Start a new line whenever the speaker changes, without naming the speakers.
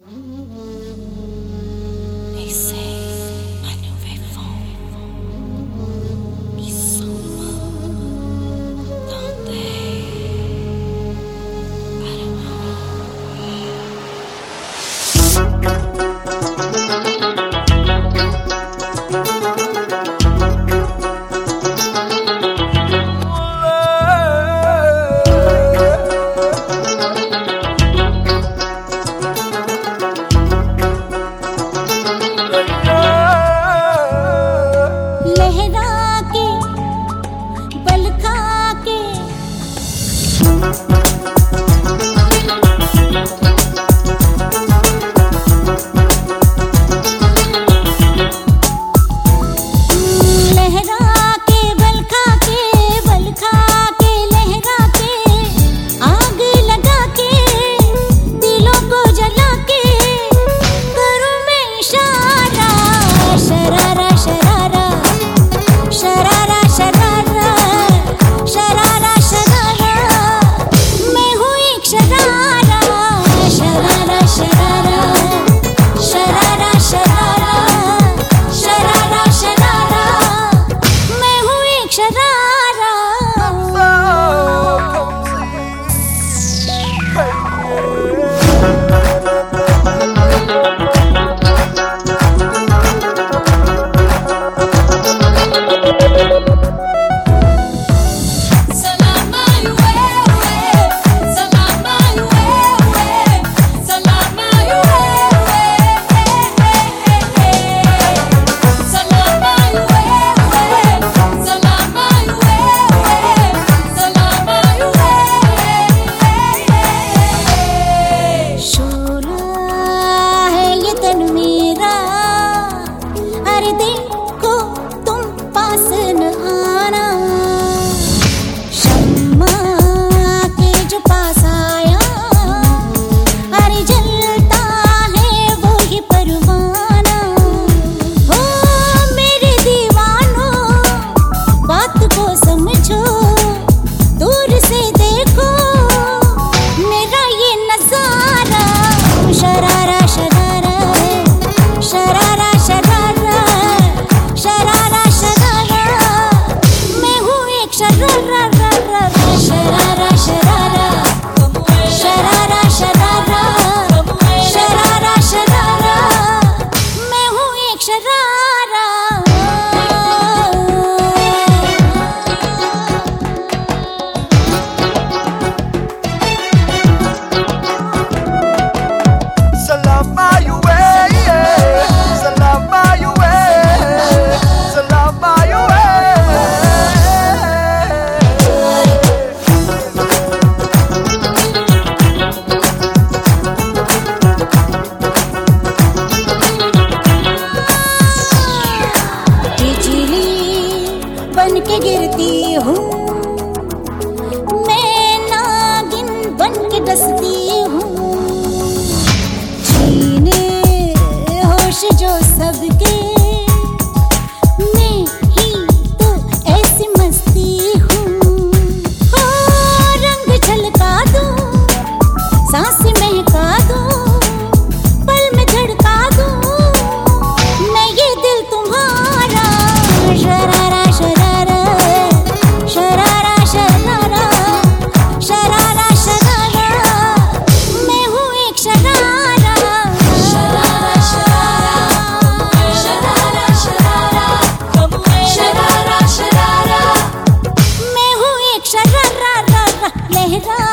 Mm-hmm. जो सबके मेरा